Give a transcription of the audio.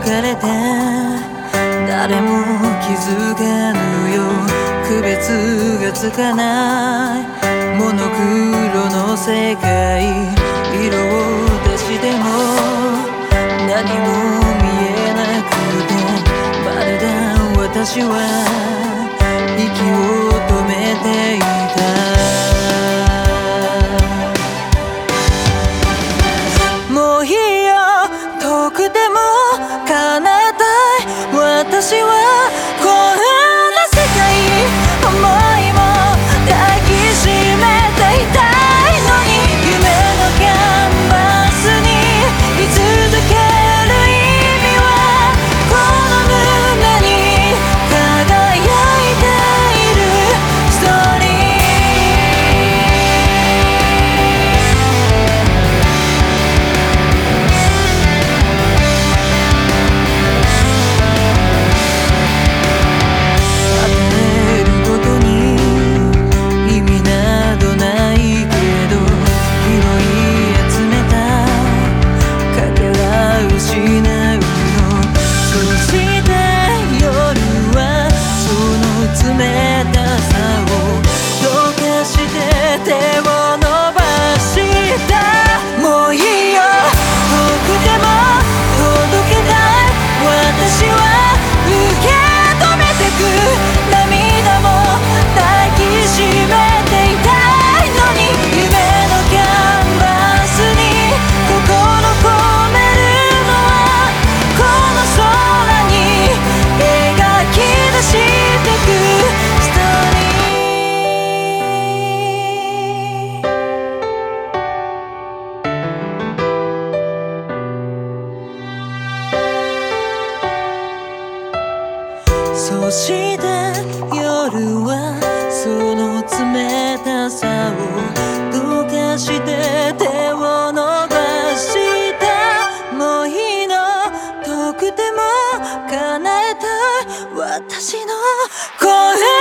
かれた誰も気づかぬよ。区別がつかない。モノクロの世界。色を出しても何も見えなくてまるで私は息を止めている。she was そして夜はその冷たさを溶かして手を伸ばした。もういいの。遠くても叶えた。私の声。